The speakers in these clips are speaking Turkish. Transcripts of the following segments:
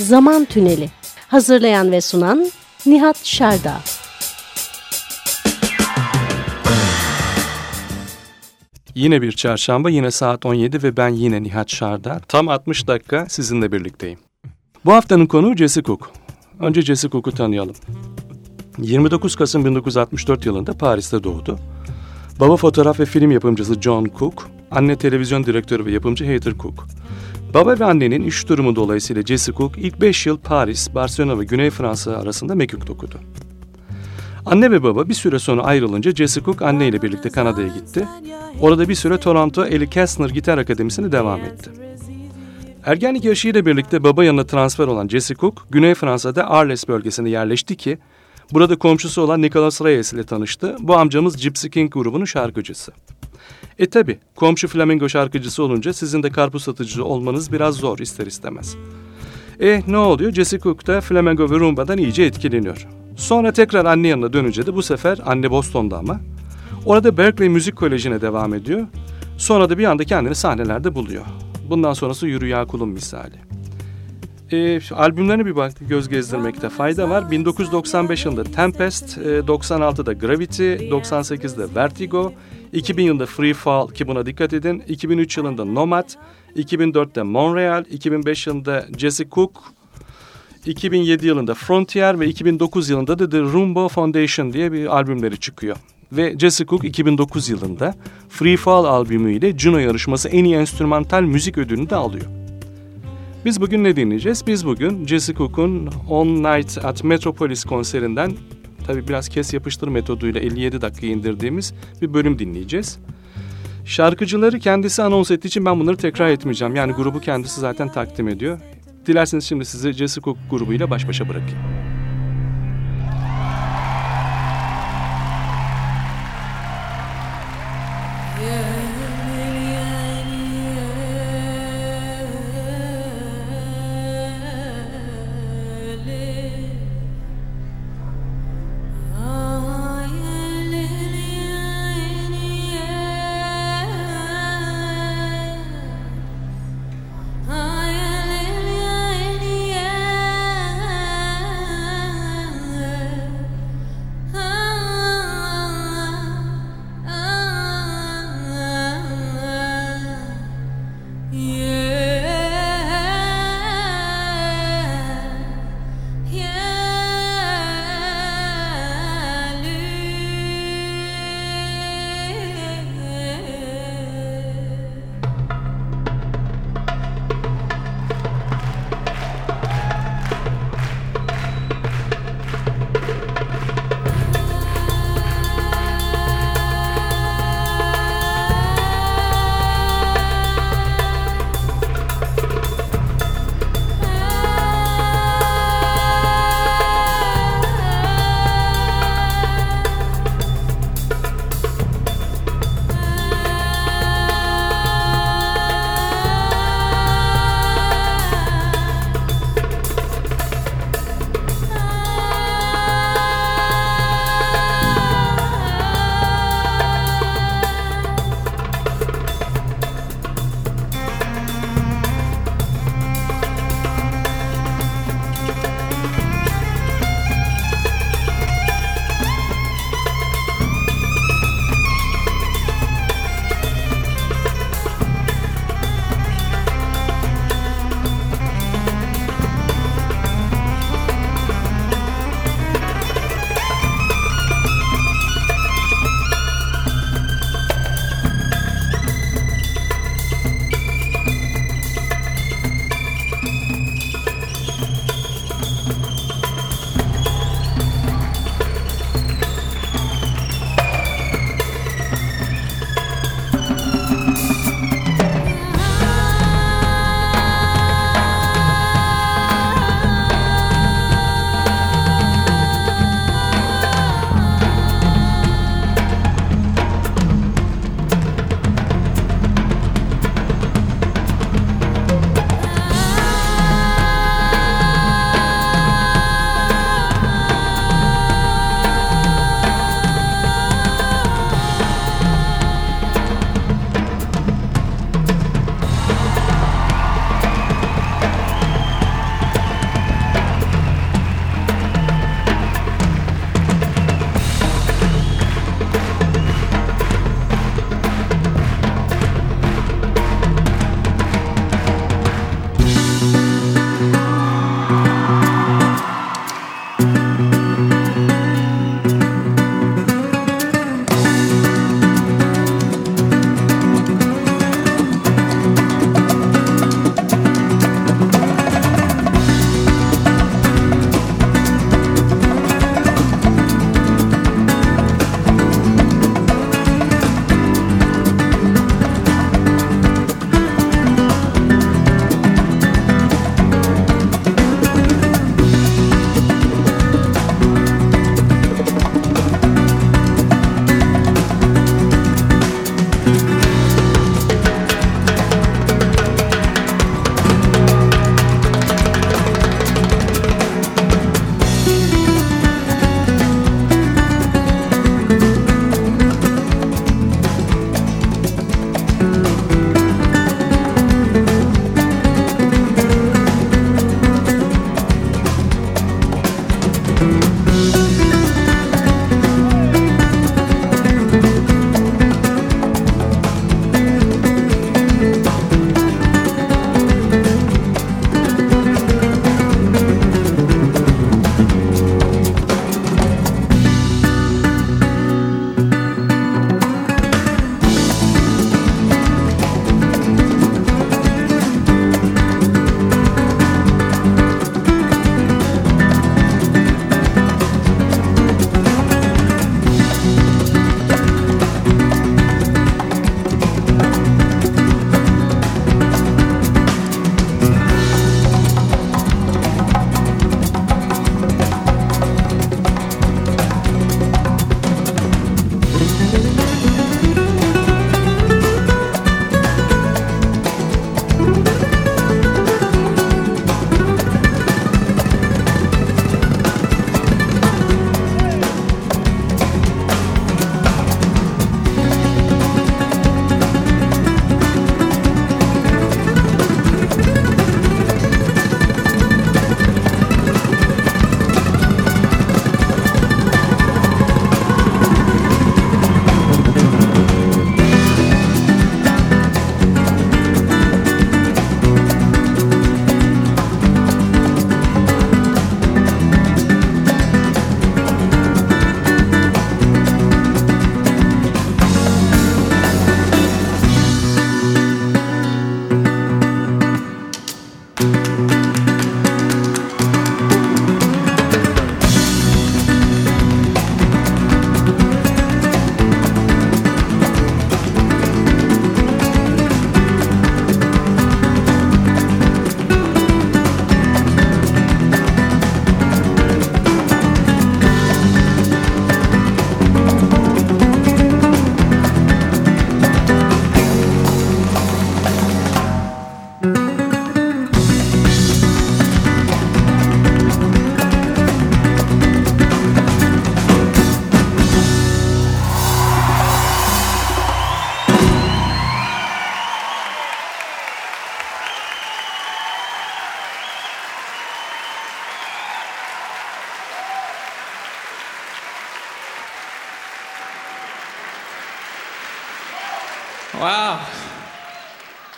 Zaman Tüneli. Hazırlayan ve sunan Nihat Şerda. Yine bir çarşamba, yine saat 17 ve ben yine Nihat Şarda. Tam 60 dakika sizinle birlikteyim. Bu haftanın konuğu Jesse Cook. Önce Jesse Cook'u tanıyalım. 29 Kasım 1964 yılında Paris'te doğdu. Baba fotoğraf ve film yapımcısı John Cook, anne televizyon direktörü ve yapımcı Heather Cook. Baba ve annenin iş durumu dolayısıyla Jesse Cook ilk 5 yıl Paris, Barcelona ve Güney Fransa arasında mekik okudu. Anne ve baba bir süre sonra ayrılınca Jesse Cook anne ile birlikte Kanada'ya gitti. Orada bir süre Toronto Eli Kastner Gitar Akademisi'ne devam etti. Ergenlik yaşıyla birlikte baba yanına transfer olan Jesse Cook, Güney Fransa'da Arles bölgesine yerleşti ki, burada komşusu olan Nicolas Reyes ile tanıştı. Bu amcamız Gypsy King grubunun şarkıcısı. E tabi, komşu flamingo şarkıcısı olunca sizin de karpuz satıcı olmanız biraz zor ister istemez. E ne oluyor? Jesse Cook da flamengo ve rumba'dan iyice etkileniyor. Sonra tekrar anne yanına dönünce de bu sefer anne Boston'da ama. Orada Berkeley Müzik Koleji'ne devam ediyor. Sonra da bir anda kendini sahnelerde buluyor. Bundan sonrası yürü ya kulum misali. E, albümlerine bir bak göz gezdirmekte fayda var. 1995 yılında Tempest, e, 96'da Gravity, 98'de Vertigo, 2000 yılında Free Fall ki buna dikkat edin. 2003 yılında Nomad, 2004'te Montreal, 2005 yılında Jesse Cook, 2007 yılında Frontier ve 2009 yılında da The Rumbo Foundation diye bir albümleri çıkıyor. Ve Jesse Cook 2009 yılında Free Fall albümüyle Juno yarışması en iyi enstrümantal müzik ödülünü de alıyor. Biz bugün ne dinleyeceğiz? Biz bugün Jesse Cook'un On Night at Metropolis konserinden tabi biraz kes yapıştır metoduyla 57 dakika indirdiğimiz bir bölüm dinleyeceğiz. Şarkıcıları kendisi anons ettiği için ben bunları tekrar etmeyeceğim. Yani grubu kendisi zaten takdim ediyor. Dilerseniz şimdi sizi Jesse Cook grubuyla baş başa bırakayım.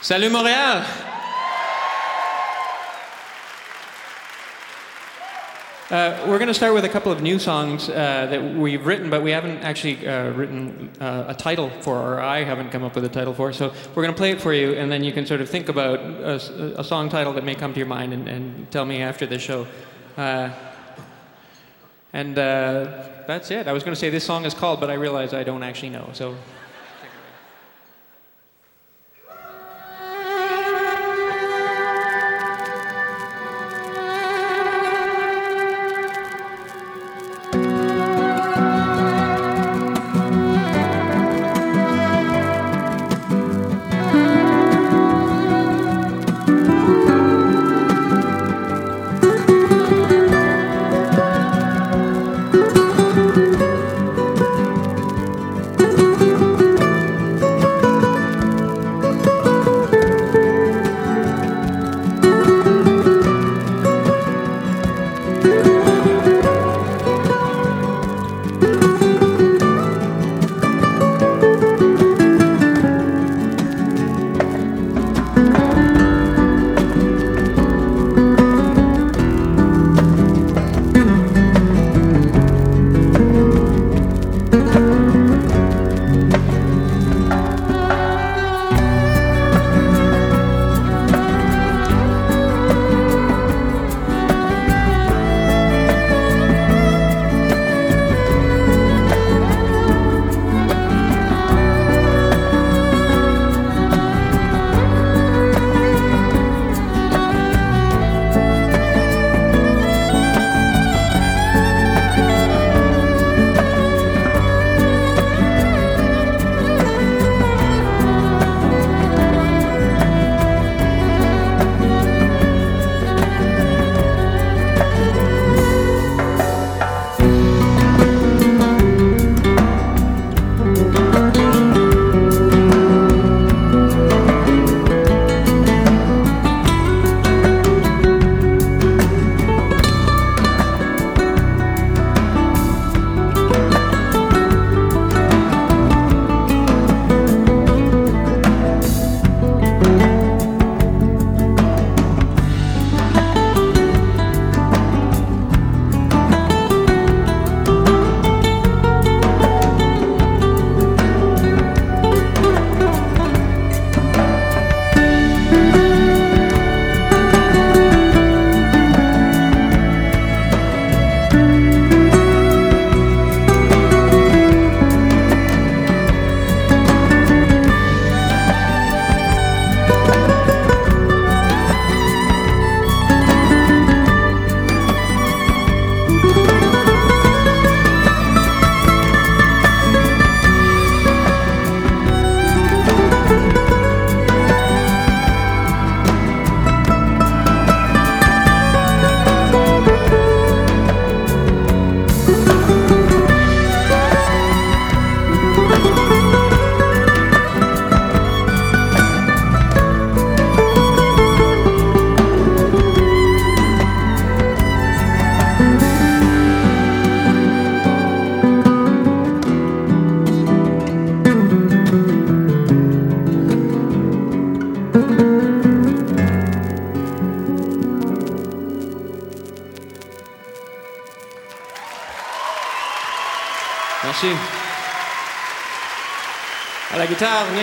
Salut Montréal. Uh, we're going to start with a couple of new songs uh, that we've written, but we haven't actually uh, written uh, a title for, or I haven't come up with a title for. So we're going to play it for you, and then you can sort of think about a, a song title that may come to your mind and, and tell me after the show. Uh, and uh, that's it. I was going to say this song is called, but I realize I don't actually know. So.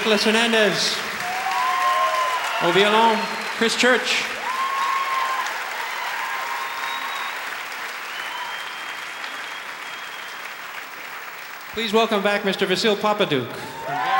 Nicholas Hernandez. Au violon, Chris Church. Please welcome back Mr. Vasil Papadouk.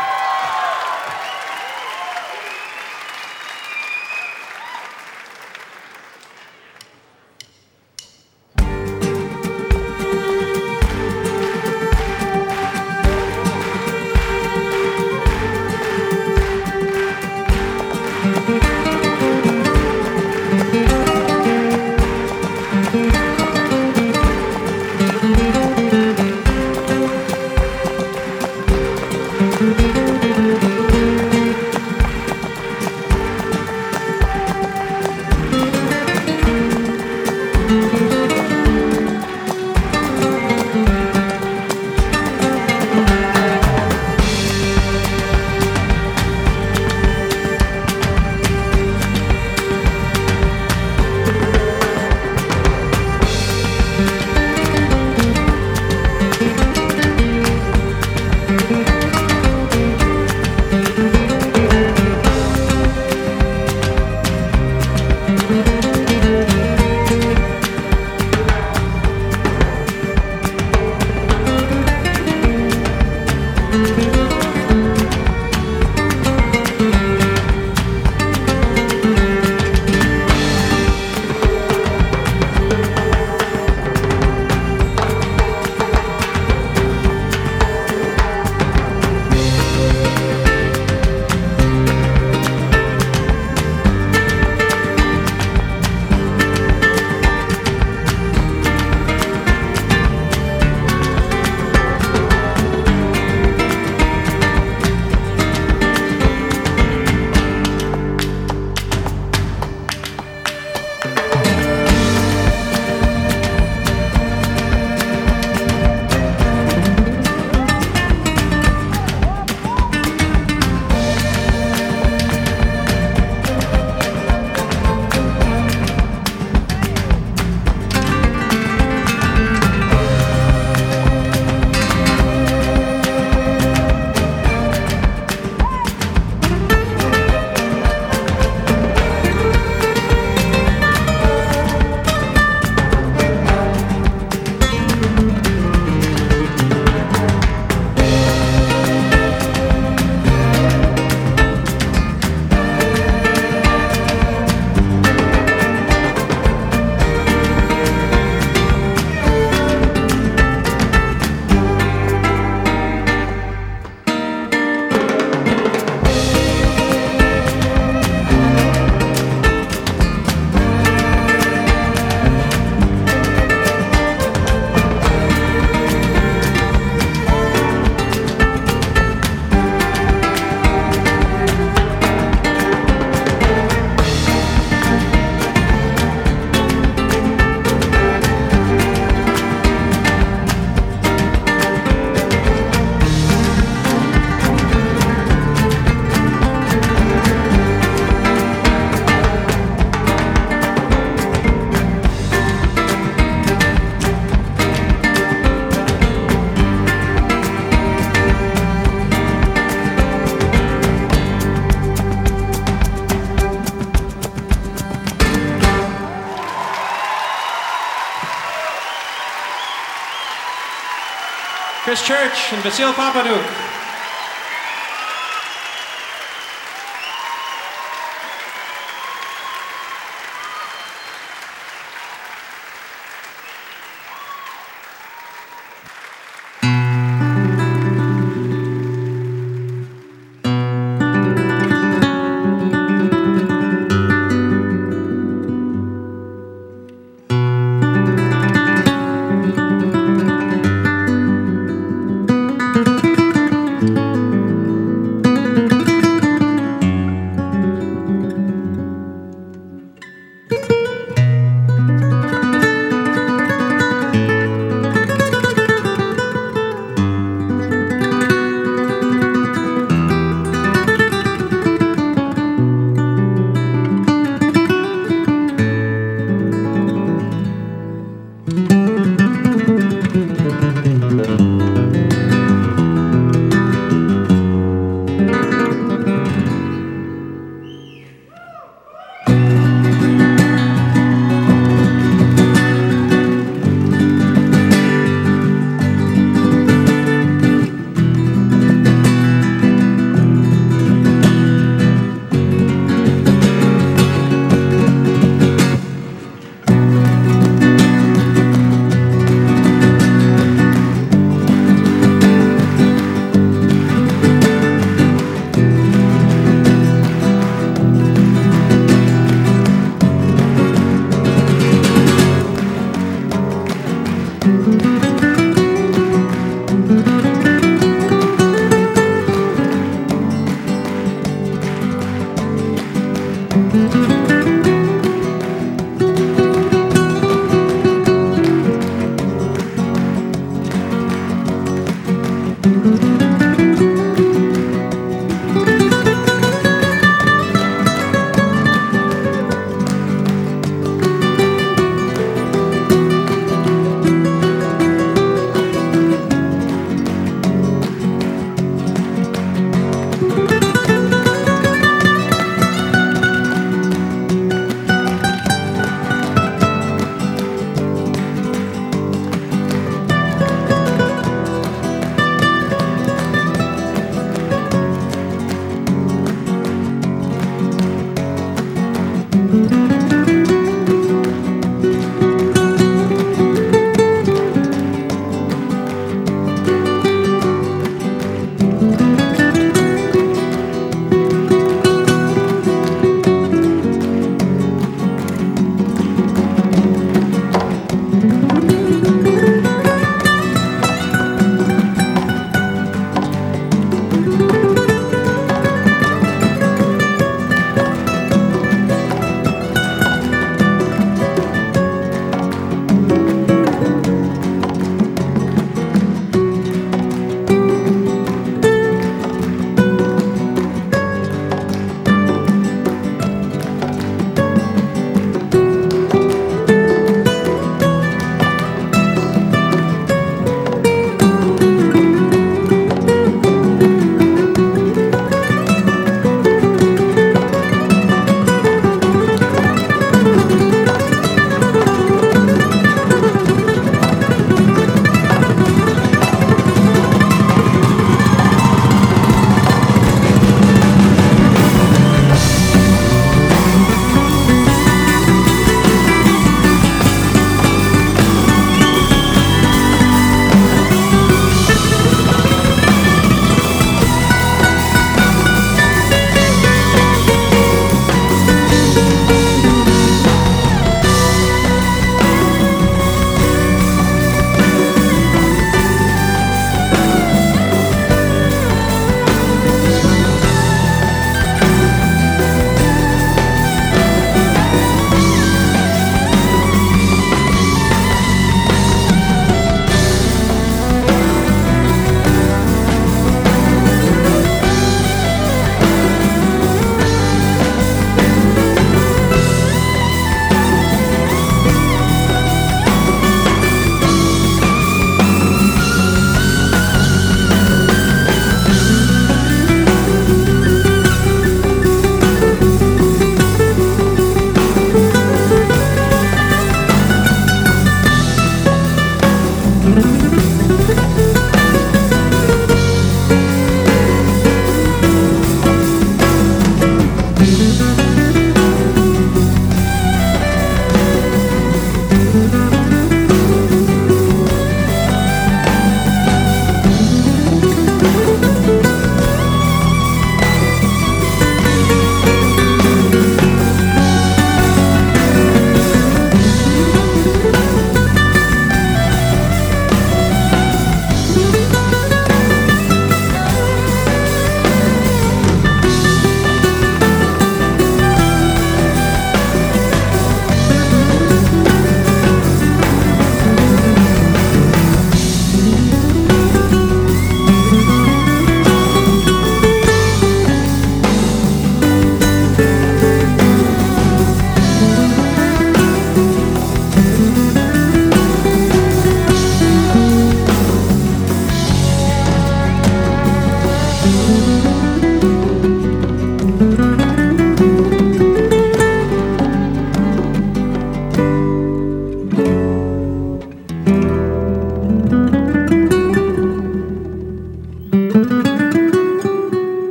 Chris Church and Vasil Papadouk.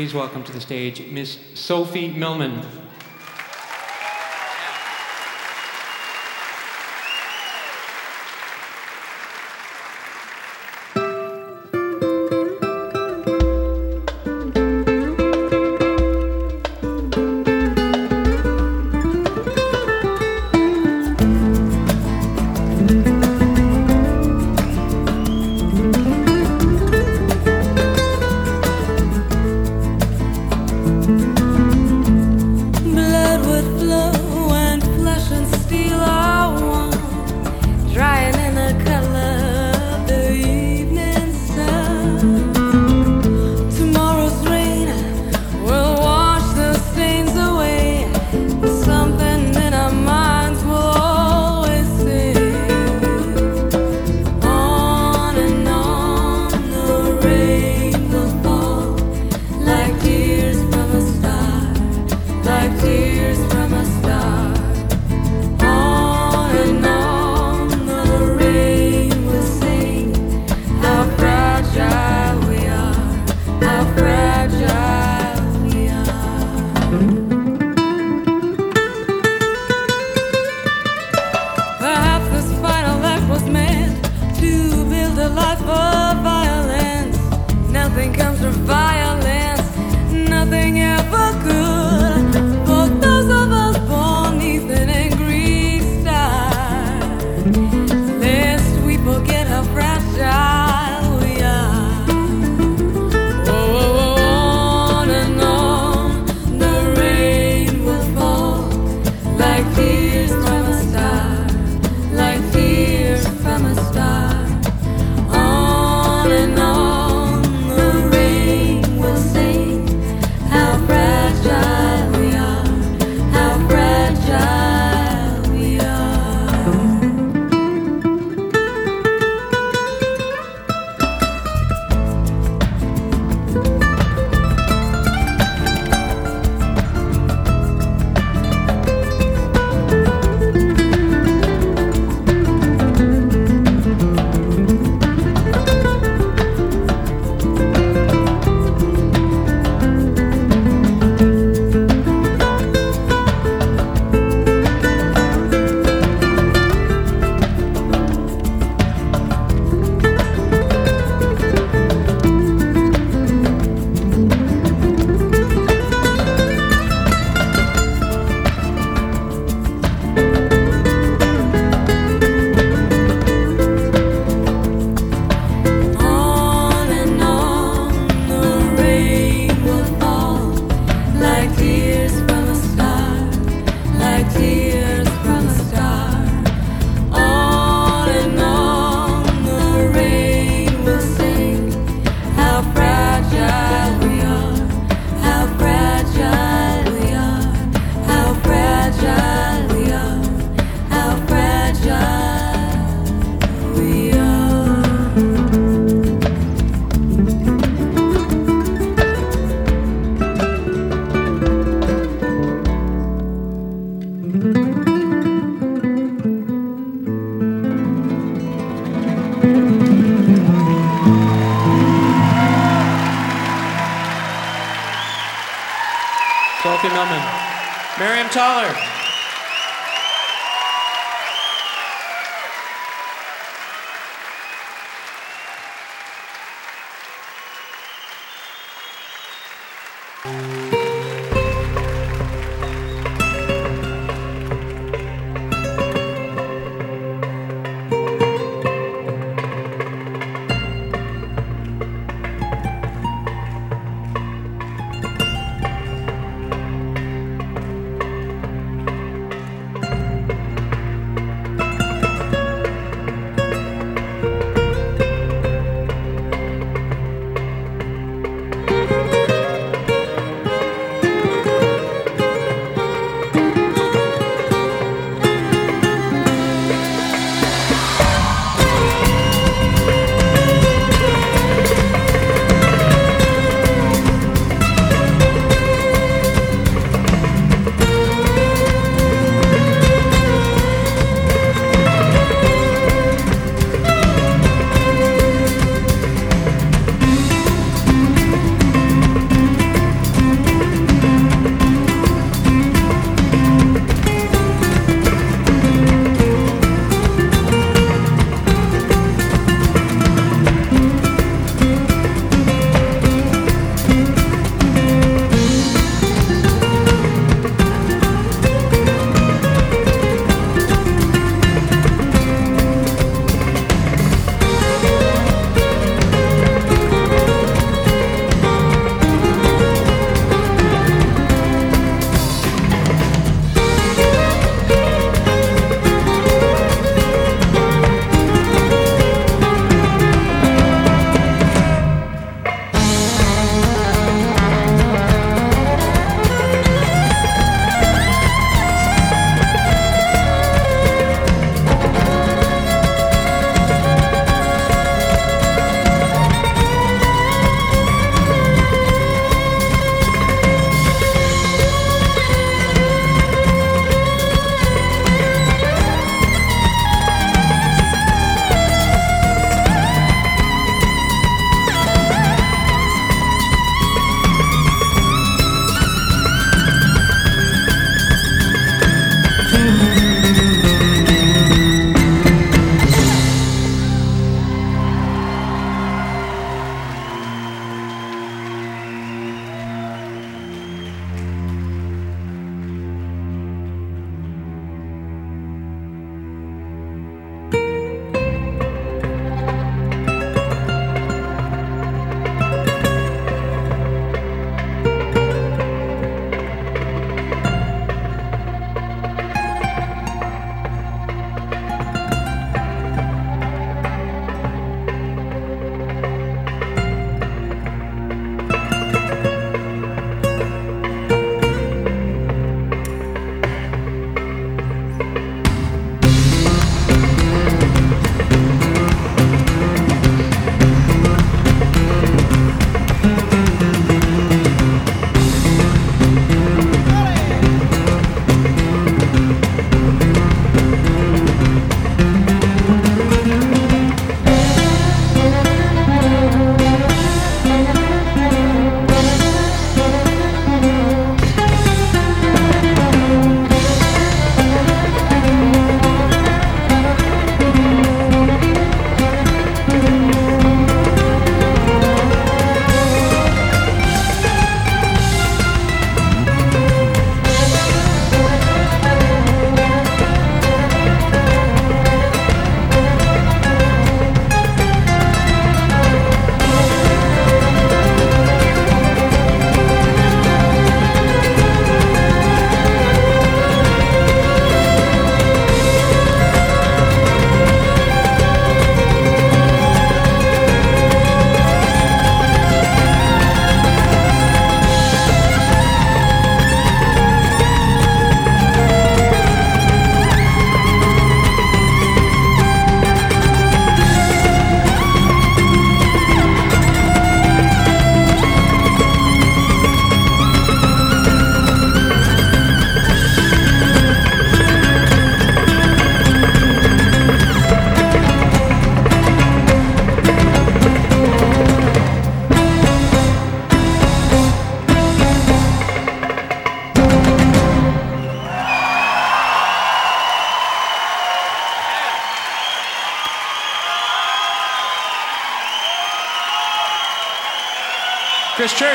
Please welcome to the stage Miss Sophie Millman.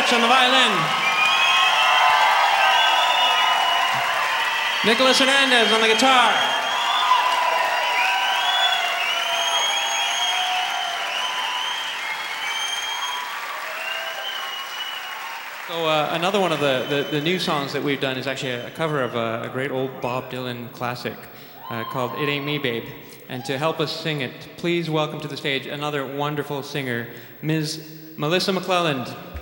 Church on the violin. Nicholas Hernandez on the guitar. So uh, another one of the, the, the, new songs that we've done is actually a, cover of a, a, great old Bob Dylan classic uh, called It Ain't Me Babe. And to help us sing it, please welcome to the stage another wonderful singer, Ms. Melissa McClelland.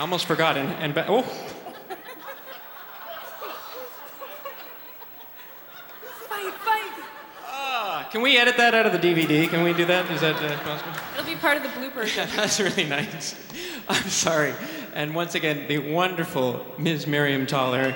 I almost forgot. And, and oh. Fight, fight. Ah, can we edit that out of the DVD? Can we do that? Is that uh, possible? It'll be part of the bloopers. Yeah, that's really nice. I'm sorry. And once again, the wonderful Ms. Miriam Toller.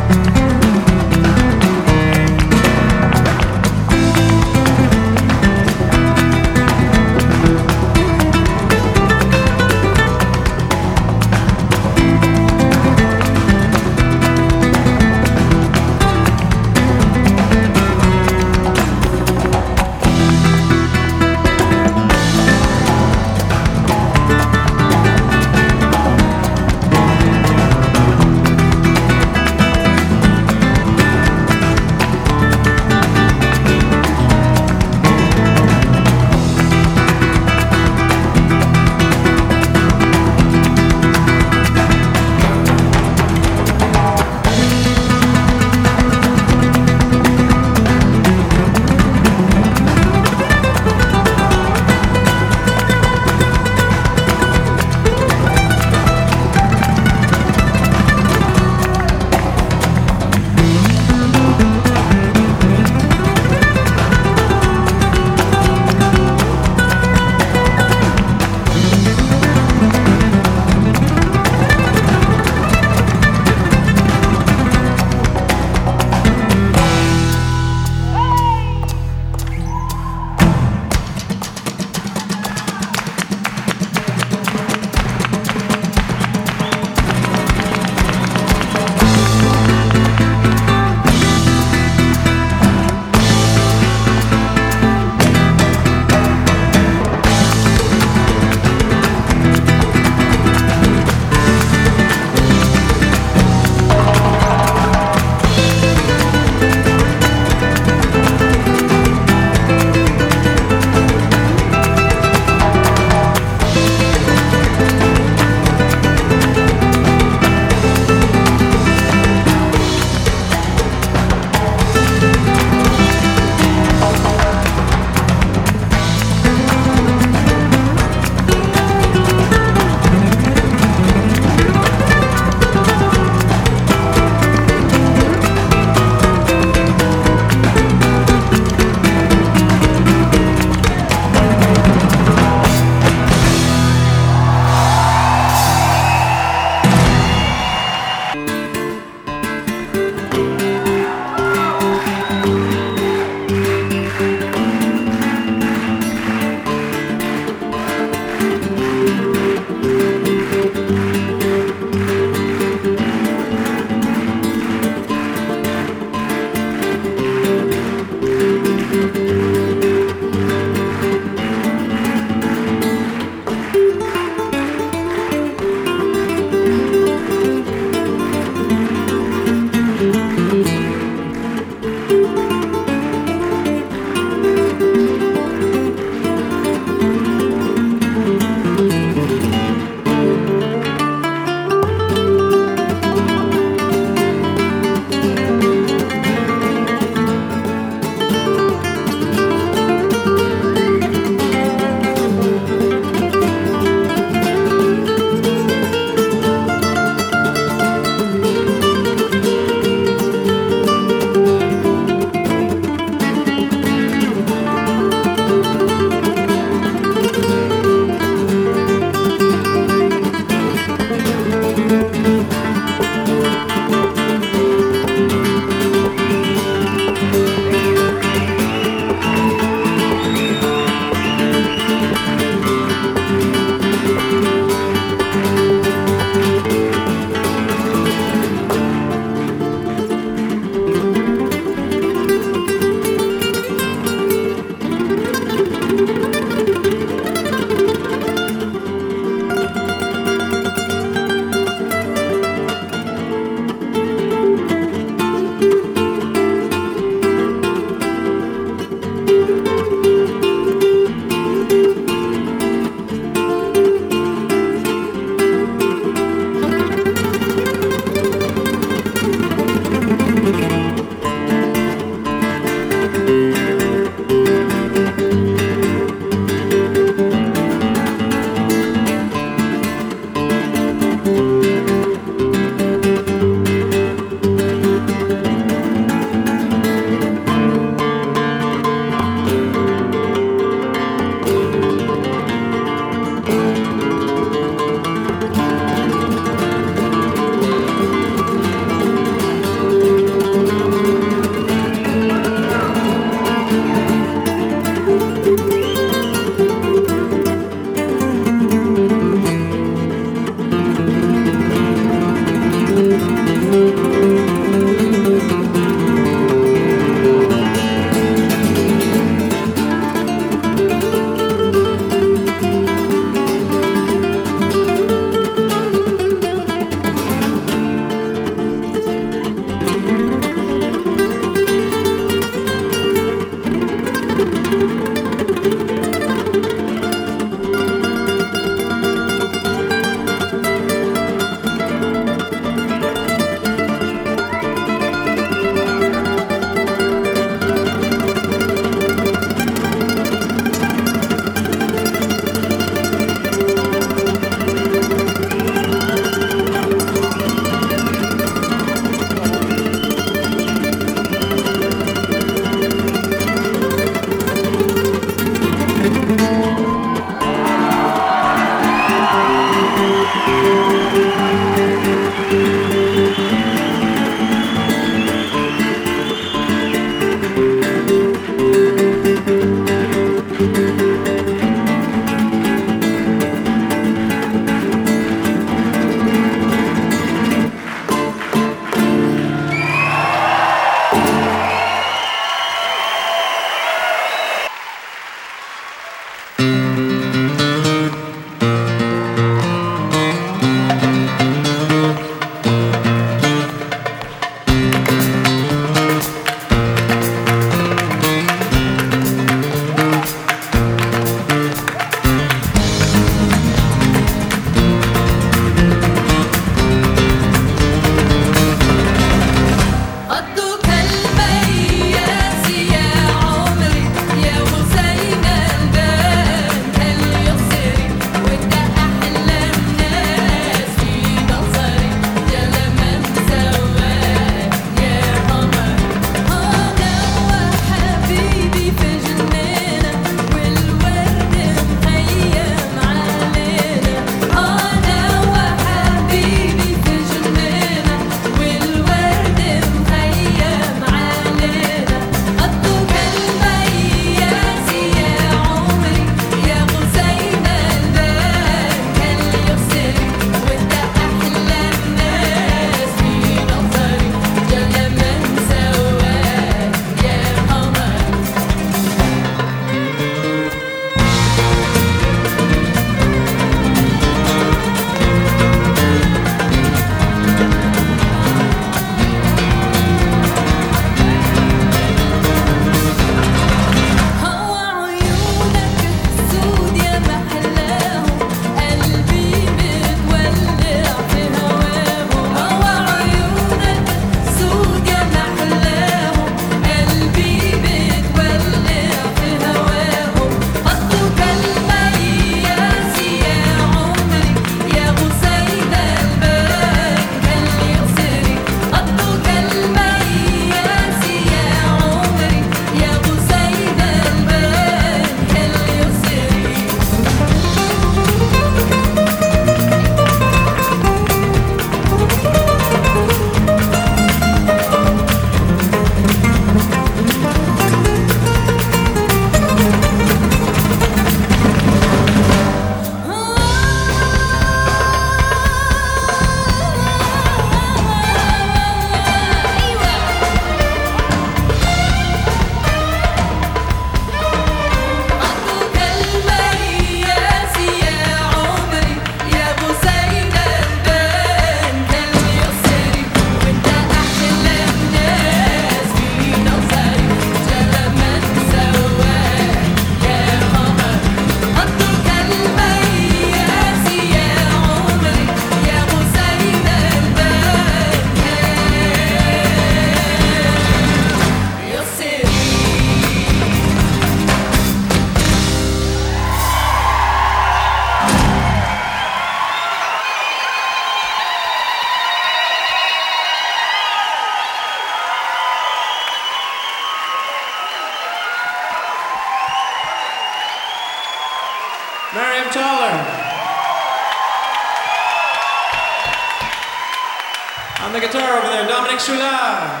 Soulard.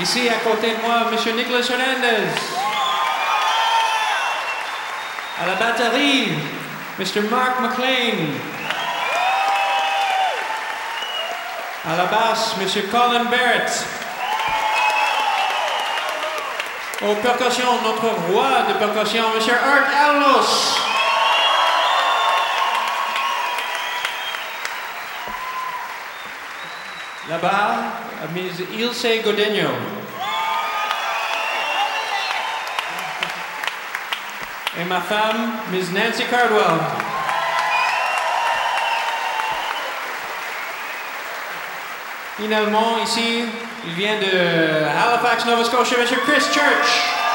Ici, à côté de moi, Monsieur Nicolas Hernandez. À la batterie, Mr. Mark McLean. À la basse, Monsieur Colin Barrett. Aux percussions, notre roi de percussion, Monsieur Art Alnos. Là-bas, Ms. Ilse Godinho. Et ma femme, Ms. Nancy Cardwell. Finalement, ici, il vient de Halifax, Nova Scotia, Mr. Chris Church.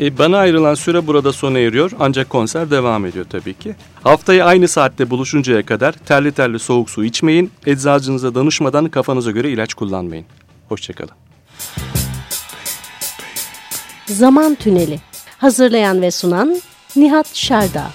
E, bana ayrılan süre burada sona eriyor ancak konser devam ediyor tabii ki. Haftaya aynı saatte buluşuncaya kadar terli terli soğuk su içmeyin, eczacınıza danışmadan kafanıza göre ilaç kullanmayın. Hoşçakalın. Zaman Tüneli Hazırlayan ve sunan Nihat Şerda